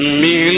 من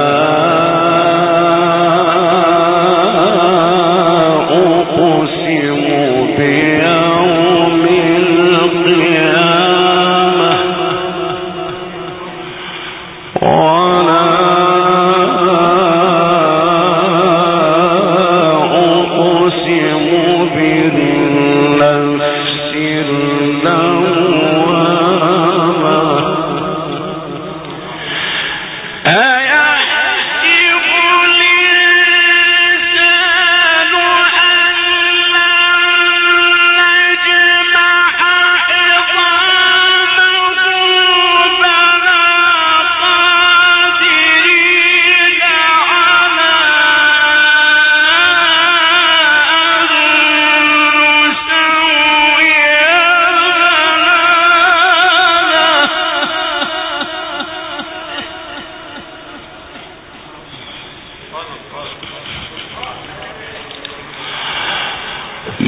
مبين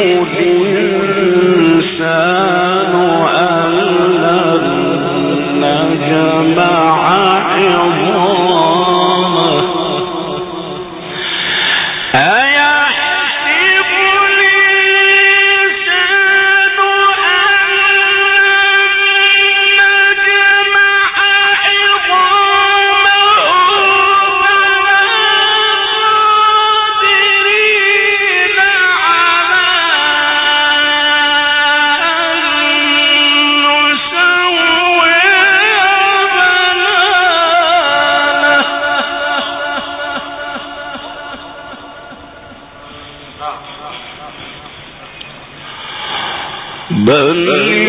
هود يسأل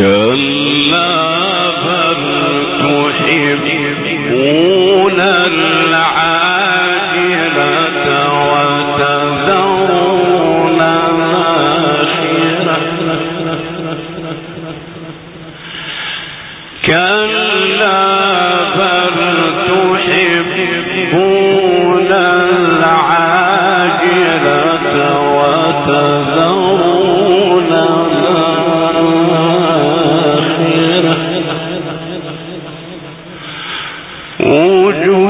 人。Lord